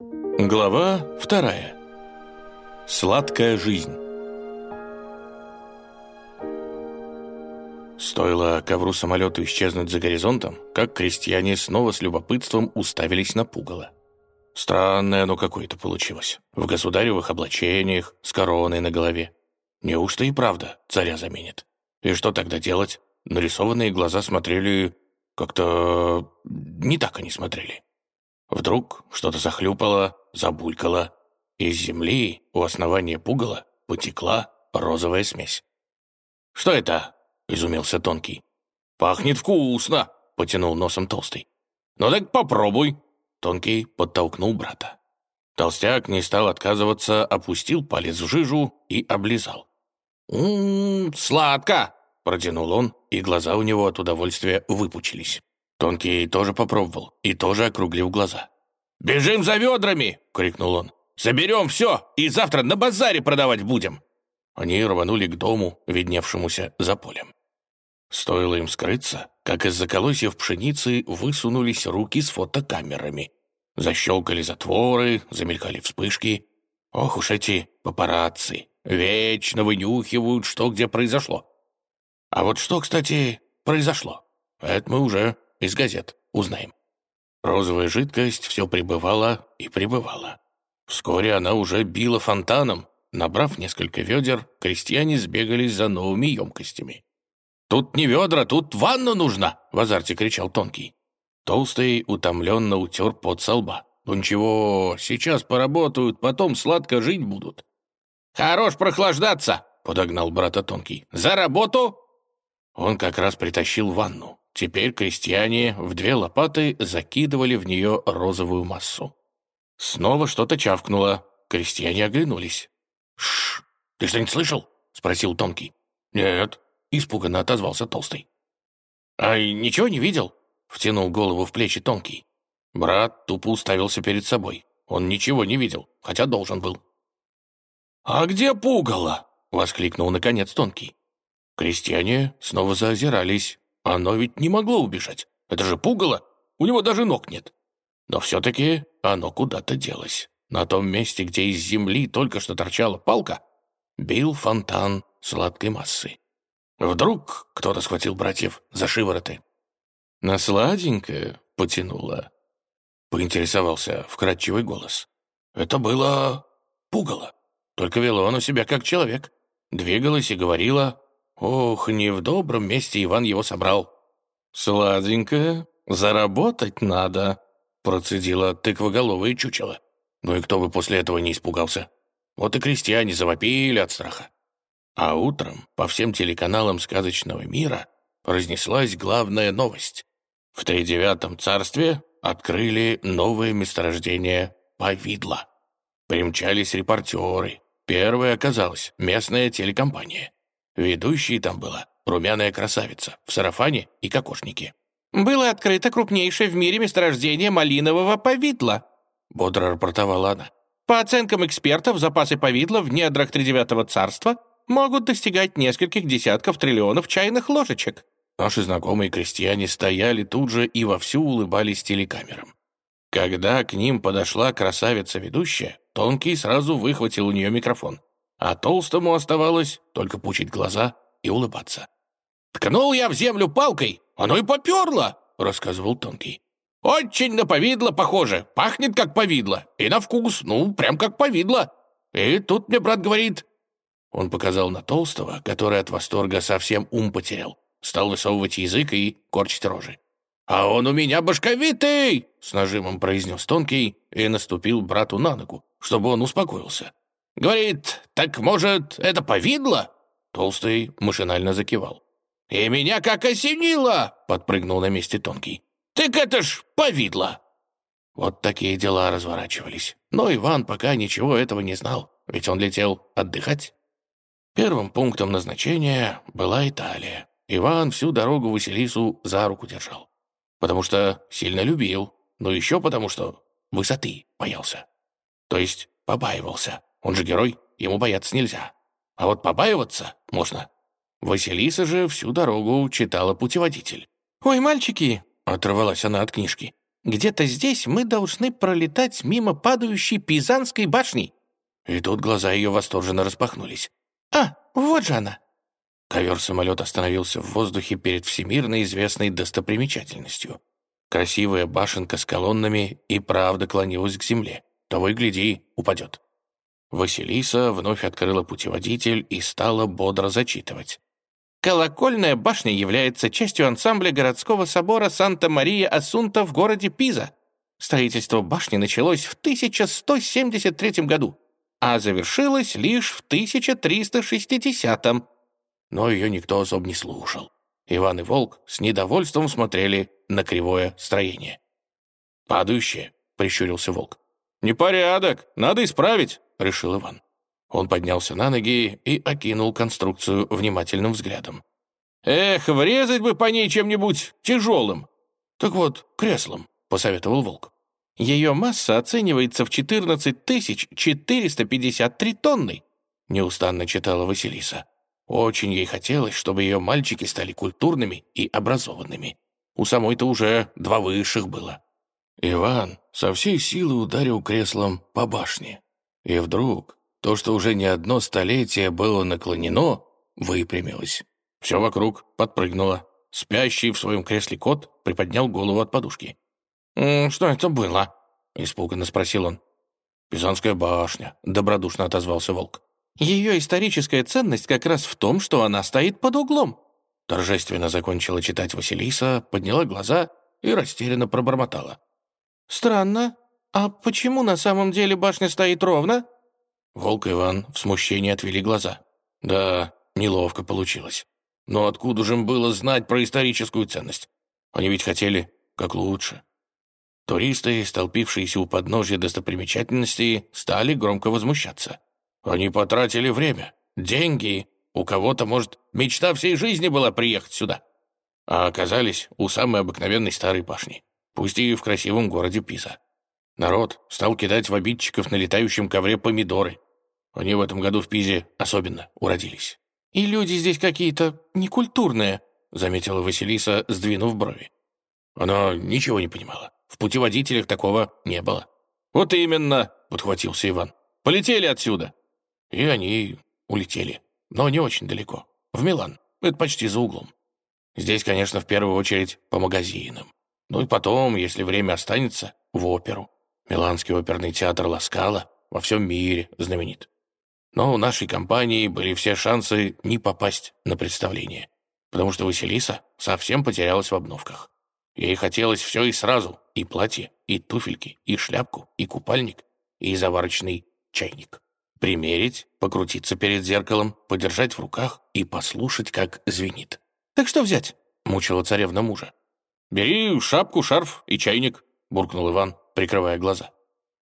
Глава вторая. Сладкая жизнь. Стоило ковру-самолету исчезнуть за горизонтом, как крестьяне снова с любопытством уставились на пугало. Странное оно какое-то получилось. В государевых облачениях, с короной на голове. Неужто и правда царя заменит? И что тогда делать? Нарисованные глаза смотрели... Как-то... не так они смотрели. Вдруг что-то захлюпало, забулькало. Из земли у основания пугала потекла розовая смесь. «Что это?» — изумился Тонкий. «Пахнет вкусно!» — потянул носом Толстый. «Ну так попробуй!» Тонкий подтолкнул брата. Толстяк не стал отказываться, опустил палец в жижу и облизал. «Ммм, сладко!» — протянул он, и глаза у него от удовольствия выпучились. Тонкий тоже попробовал и тоже округлил глаза. «Бежим за ведрами!» — крикнул он. «Соберем все и завтра на базаре продавать будем!» Они рванули к дому, видневшемуся за полем. Стоило им скрыться, как из-за колосьев пшеницы высунулись руки с фотокамерами. Защелкали затворы, замелькали вспышки. Ох уж эти папарацци, вечно вынюхивают, что где произошло. А вот что, кстати, произошло, это мы уже из газет узнаем. Розовая жидкость все прибывала и прибывала. Вскоре она уже била фонтаном. Набрав несколько ведер, крестьяне сбегались за новыми емкостями. «Тут не ведра, тут ванна нужна!» — в азарте кричал Тонкий. Толстый утомленно утер под со лба. «Ну ничего, сейчас поработают, потом сладко жить будут». «Хорош прохлаждаться!» — подогнал брата Тонкий. «За работу!» Он как раз притащил ванну. Теперь крестьяне в две лопаты закидывали в нее розовую массу. Снова что-то чавкнуло. Крестьяне оглянулись. «Шш! Ты что-нибудь слышал?» — спросил Тонкий. «Нет», — испуганно отозвался Толстый. «А ничего не видел?» — втянул голову в плечи Тонкий. Брат тупо уставился перед собой. Он ничего не видел, хотя должен был. «А где пугало?» — воскликнул наконец Тонкий. Крестьяне снова заозирались. Оно ведь не могло убежать. Это же пугало. У него даже ног нет. Но все-таки оно куда-то делось. На том месте, где из земли только что торчала палка, бил фонтан сладкой массы. Вдруг кто-то схватил братьев за шивороты. «На сладенькое потянуло», — поинтересовался вкрадчивый голос. «Это было пугало. Только вело оно себя как человек. Двигалось и говорило, Ох, не в добром месте Иван его собрал. «Сладенькое, заработать надо», — процедила тыквоголовое чучело. Ну и кто бы после этого не испугался. Вот и крестьяне завопили от страха. А утром по всем телеканалам сказочного мира разнеслась главная новость. В тридевятом царстве открыли новое месторождение повидла. Примчались репортеры. Первой оказалась местная телекомпания. Ведущей там была румяная красавица в сарафане и кокошнике. «Было открыто крупнейшее в мире месторождение малинового повидла», бодро рапортовала она. «По оценкам экспертов, запасы повидла в недрах Тридевятого царства могут достигать нескольких десятков триллионов чайных ложечек». Наши знакомые крестьяне стояли тут же и вовсю улыбались телекамерам. Когда к ним подошла красавица-ведущая, Тонкий сразу выхватил у нее микрофон а толстому оставалось только пучить глаза и улыбаться. «Ткнул я в землю палкой, оно и поперло», — рассказывал Тонкий. «Очень на повидло похоже, пахнет как повидло, и на вкус, ну, прям как повидло. И тут мне брат говорит...» Он показал на толстого, который от восторга совсем ум потерял, стал высовывать язык и корчить рожи. «А он у меня башковитый!» — с нажимом произнес Тонкий и наступил брату на ногу, чтобы он успокоился. Говорит, так, может, это повидло?» Толстый машинально закивал. «И меня как осенило!» — подпрыгнул на месте Тонкий. «Так это ж повидло!» Вот такие дела разворачивались. Но Иван пока ничего этого не знал, ведь он летел отдыхать. Первым пунктом назначения была Италия. Иван всю дорогу Василису за руку держал. Потому что сильно любил, но еще потому что высоты боялся. То есть побаивался. Он же герой, ему бояться нельзя. А вот побаиваться можно. Василиса же всю дорогу читала путеводитель. «Ой, мальчики!» — оторвалась она от книжки. Где-то здесь мы должны пролетать мимо падающей Пизанской башни». И тут глаза ее восторженно распахнулись. «А, вот же она!» Ковер-самолет остановился в воздухе перед всемирно известной достопримечательностью. Красивая башенка с колоннами и правда клонилась к земле. Того и гляди, упадет. Василиса вновь открыла путеводитель и стала бодро зачитывать. Колокольная башня является частью ансамбля городского собора Санта-Мария-Асунта в городе Пиза. Строительство башни началось в 1173 году, а завершилось лишь в 1360 -м. Но ее никто особо не слушал. Иван и Волк с недовольством смотрели на кривое строение. «Падающее», — прищурился Волк. «Непорядок, надо исправить», — решил Иван. Он поднялся на ноги и окинул конструкцию внимательным взглядом. «Эх, врезать бы по ней чем-нибудь тяжелым!» «Так вот, креслом», — посоветовал Волк. «Ее масса оценивается в 14 453 тонны», — неустанно читала Василиса. Очень ей хотелось, чтобы ее мальчики стали культурными и образованными. У самой-то уже два высших было. Иван со всей силы ударил креслом по башне. И вдруг то, что уже не одно столетие было наклонено, выпрямилось. Все вокруг подпрыгнуло. Спящий в своем кресле кот приподнял голову от подушки. «Что это было?» — испуганно спросил он. «Пизанская башня», — добродушно отозвался волк. «Ее историческая ценность как раз в том, что она стоит под углом». Торжественно закончила читать Василиса, подняла глаза и растерянно пробормотала. «Странно. А почему на самом деле башня стоит ровно?» Волк и Иван в смущении отвели глаза. Да, неловко получилось. Но откуда же им было знать про историческую ценность? Они ведь хотели как лучше. Туристы, столпившиеся у подножья достопримечательностей, стали громко возмущаться. Они потратили время, деньги. У кого-то, может, мечта всей жизни была приехать сюда. А оказались у самой обыкновенной старой башни, пусть и в красивом городе Пиза. Народ стал кидать в обидчиков на летающем ковре помидоры, они в этом году в Пизе особенно уродились. «И люди здесь какие-то некультурные», — заметила Василиса, сдвинув брови. Она ничего не понимала. В путеводителях такого не было. «Вот именно», — подхватился Иван. «Полетели отсюда». И они улетели, но не очень далеко. В Милан. Это почти за углом. Здесь, конечно, в первую очередь по магазинам. Ну и потом, если время останется, в оперу. Миланский оперный театр Ласкала во всем мире знаменит. Но у нашей компании были все шансы не попасть на представление, потому что Василиса совсем потерялась в обновках. Ей хотелось все и сразу, и платье, и туфельки, и шляпку, и купальник, и заварочный чайник. Примерить, покрутиться перед зеркалом, подержать в руках и послушать, как звенит. «Так что взять?» — мучила царевна мужа. «Бери шапку, шарф и чайник», — буркнул Иван, прикрывая глаза.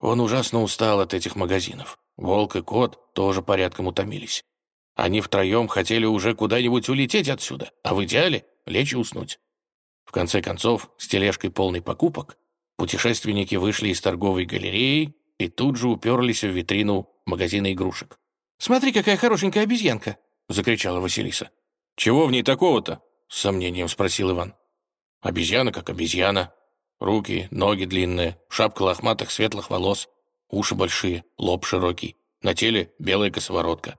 Он ужасно устал от этих магазинов. Волк и кот тоже порядком утомились. Они втроем хотели уже куда-нибудь улететь отсюда, а в идеале лечь и уснуть. В конце концов, с тележкой полной покупок, путешественники вышли из торговой галереи и тут же уперлись в витрину магазина игрушек. «Смотри, какая хорошенькая обезьянка!» — закричала Василиса. «Чего в ней такого-то?» — с сомнением спросил Иван. «Обезьяна как обезьяна. Руки, ноги длинные, шапка лохматых светлых волос, уши большие, лоб широкий, на теле белая косоворотка.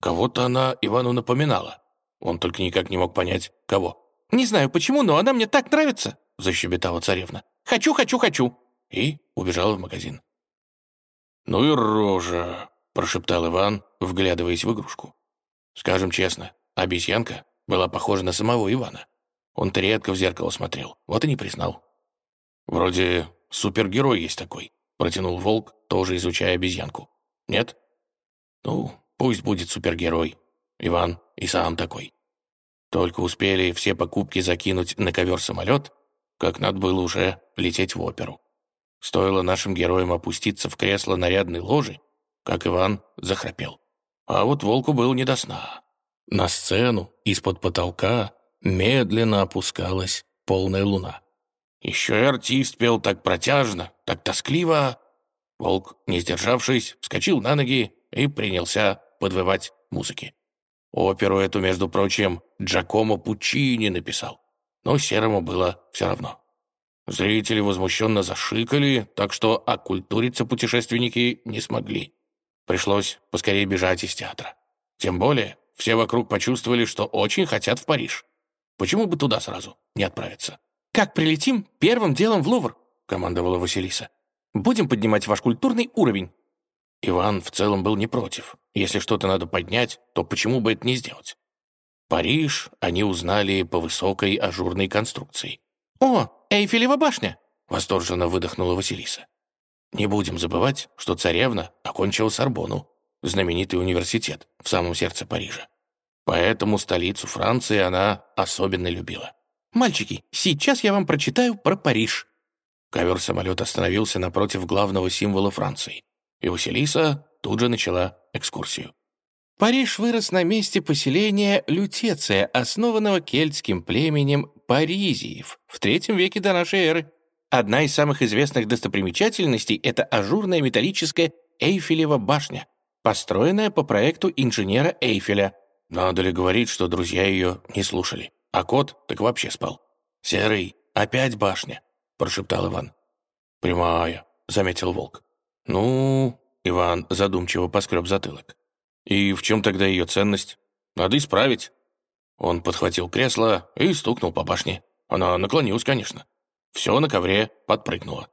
Кого-то она Ивану напоминала. Он только никак не мог понять, кого. «Не знаю почему, но она мне так нравится», — защебетала царевна. «Хочу, хочу, хочу!» И убежала в магазин. «Ну и рожа!» — прошептал Иван, вглядываясь в игрушку. Скажем честно, обезьянка была похожа на самого Ивана. Он-то редко в зеркало смотрел, вот и не признал. Вроде супергерой есть такой, Протянул волк, тоже изучая обезьянку. Нет? Ну, пусть будет супергерой. Иван и сам такой. Только успели все покупки закинуть на ковер-самолет, как надо было уже лететь в оперу. Стоило нашим героям опуститься в кресло нарядной ложи, как Иван захрапел. А вот волку был не до сна. На сцену из-под потолка медленно опускалась полная луна. Еще и артист пел так протяжно, так тоскливо. Волк, не сдержавшись, вскочил на ноги и принялся подвывать музыки. Оперу эту, между прочим, Джакомо Пучини написал, но Серому было все равно. Зрители возмущенно зашикали, так что оккультуриться путешественники не смогли. Пришлось поскорее бежать из театра. Тем более, все вокруг почувствовали, что очень хотят в Париж. Почему бы туда сразу не отправиться? «Как прилетим, первым делом в Лувр», — командовала Василиса. «Будем поднимать ваш культурный уровень». Иван в целом был не против. Если что-то надо поднять, то почему бы это не сделать? Париж они узнали по высокой ажурной конструкции. «О, Эйфелева башня!» — восторженно выдохнула Василиса. Не будем забывать, что царевна окончила Сорбону, знаменитый университет в самом сердце Парижа. Поэтому столицу Франции она особенно любила. «Мальчики, сейчас я вам прочитаю про Париж». Ковер-самолет остановился напротив главного символа Франции, и Василиса тут же начала экскурсию. Париж вырос на месте поселения Лютеция, основанного кельтским племенем Паризиев в третьем веке до нашей эры. Одна из самых известных достопримечательностей — это ажурная металлическая Эйфелева башня, построенная по проекту инженера Эйфеля. Надо ли говорить, что друзья ее не слушали? А кот так вообще спал. «Серый, опять башня», — прошептал Иван. «Прямая», — заметил волк. «Ну...» — Иван задумчиво поскреб затылок. «И в чем тогда ее ценность? Надо исправить». Он подхватил кресло и стукнул по башне. Она наклонилась, конечно. Все на ковре подпрыгнуло.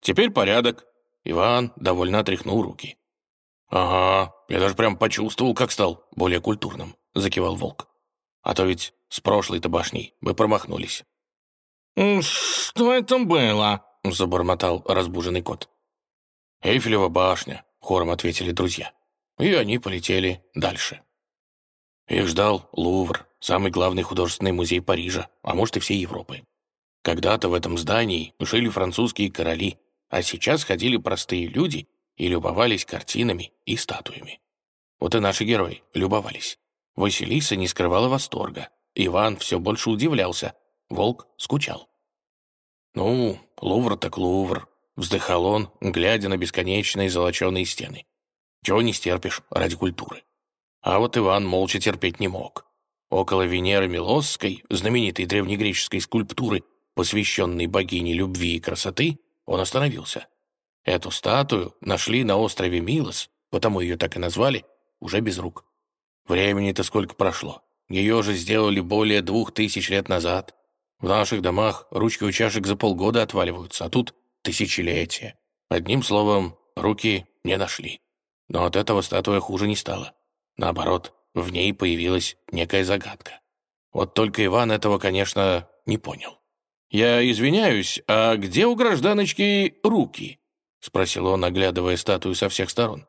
«Теперь порядок». Иван довольно отряхнул руки. «Ага, я даже прям почувствовал, как стал более культурным», — закивал волк. «А то ведь с прошлой-то башней мы промахнулись». «Что это было?» — забормотал разбуженный кот. «Эйфелева башня», — хором ответили друзья. И они полетели дальше. Их ждал Лувр, самый главный художественный музей Парижа, а может и всей Европы. Когда-то в этом здании жили французские короли, а сейчас ходили простые люди и любовались картинами и статуями. Вот и наши герои любовались. Василиса не скрывала восторга. Иван все больше удивлялся. Волк скучал. «Ну, Лувр так Лувр», — вздыхал он, глядя на бесконечные золоченые стены. «Чего не стерпишь ради культуры?» А вот Иван молча терпеть не мог. Около Венеры Милосской, знаменитой древнегреческой скульптуры, посвященной богине любви и красоты, он остановился. Эту статую нашли на острове Милос, потому ее так и назвали, уже без рук. Времени-то сколько прошло. Ее же сделали более двух тысяч лет назад. В наших домах ручки у чашек за полгода отваливаются, а тут тысячелетия. Одним словом, руки не нашли. Но от этого статуя хуже не стала. Наоборот, в ней появилась некая загадка. Вот только Иван этого, конечно, не понял. «Я извиняюсь, а где у гражданочки руки?» — спросил он, оглядывая статую со всех сторон.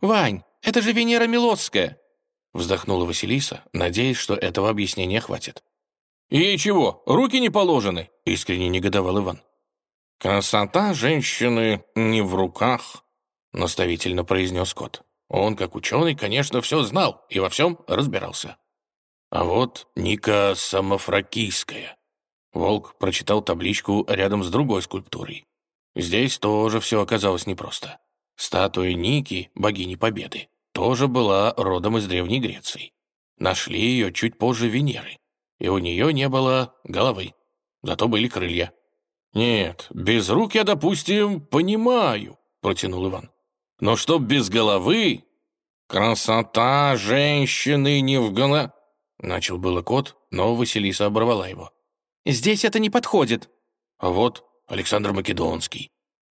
«Вань, это же Венера Милосская!» — вздохнула Василиса, надеясь, что этого объяснения хватит. «И чего, руки не положены?» — искренне негодовал Иван. «Красота женщины не в руках», — наставительно произнес кот. Он, как ученый, конечно, все знал и во всем разбирался. А вот Ника Самофракийская. Волк прочитал табличку рядом с другой скульптурой. Здесь тоже все оказалось непросто. Статуя Ники, богини Победы, тоже была родом из Древней Греции. Нашли ее чуть позже Венеры, и у нее не было головы, зато были крылья. «Нет, без рук я, допустим, понимаю», — протянул Иван. «Но чтоб без головы...» «Красота женщины не в гола...» Начал было кот, но Василиса оборвала его. Здесь это не подходит». А вот Александр Македонский.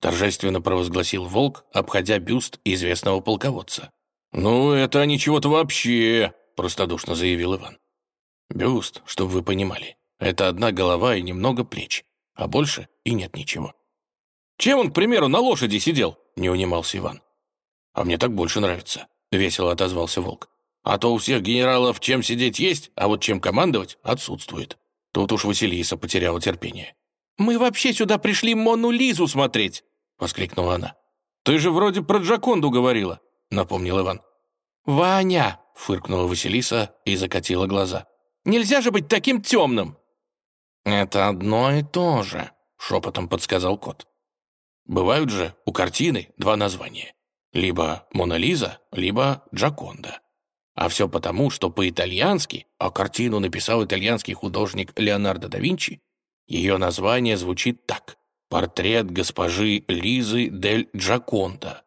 Торжественно провозгласил Волк, обходя бюст известного полководца. «Ну, это ничего-то вообще», — простодушно заявил Иван. «Бюст, чтобы вы понимали, это одна голова и немного плеч, а больше и нет ничего». «Чем он, к примеру, на лошади сидел?» — не унимался Иван. «А мне так больше нравится», — весело отозвался Волк. «А то у всех генералов чем сидеть есть, а вот чем командовать отсутствует». Тут уж Василиса потеряла терпение. «Мы вообще сюда пришли Мону Лизу смотреть!» — воскликнула она. «Ты же вроде про Джаконду говорила», — напомнил Иван. «Ваня!» — фыркнула Василиса и закатила глаза. «Нельзя же быть таким темным!» «Это одно и то же», — шепотом подсказал кот. «Бывают же у картины два названия. Либо Мона Лиза, либо Джаконда. А все потому, что по-итальянски, а картину написал итальянский художник Леонардо да Винчи, Ее название звучит так «Портрет госпожи Лизы дель Джаконта».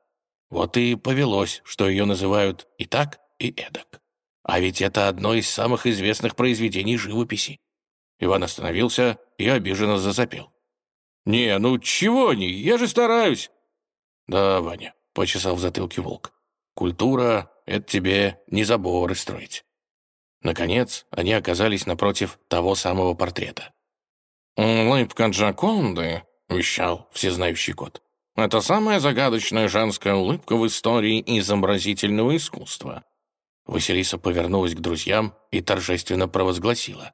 Вот и повелось, что ее называют и так, и эдак. А ведь это одно из самых известных произведений живописи. Иван остановился и обиженно зазапел. «Не, ну чего они? Я же стараюсь!» «Да, Ваня», — почесал в затылке волк. «Культура — это тебе не заборы строить». Наконец, они оказались напротив того самого портрета. «Улыбка Джаконды», — вещал всезнающий кот, «это самая загадочная женская улыбка в истории изобразительного искусства». Василиса повернулась к друзьям и торжественно провозгласила.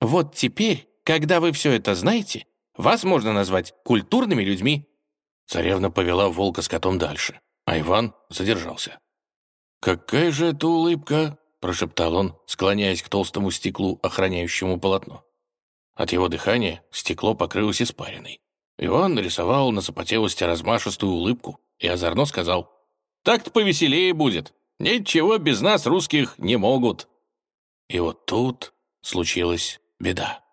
«Вот теперь, когда вы все это знаете, вас можно назвать культурными людьми». Царевна повела волка с котом дальше, а Иван задержался. «Какая же это улыбка!» — прошептал он, склоняясь к толстому стеклу, охраняющему полотно. От его дыхания стекло покрылось испариной. Иван нарисовал на запотелости размашистую улыбку и озорно сказал, «Так-то повеселее будет. Ничего без нас, русских, не могут». И вот тут случилась беда.